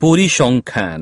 পরিসংখ্যান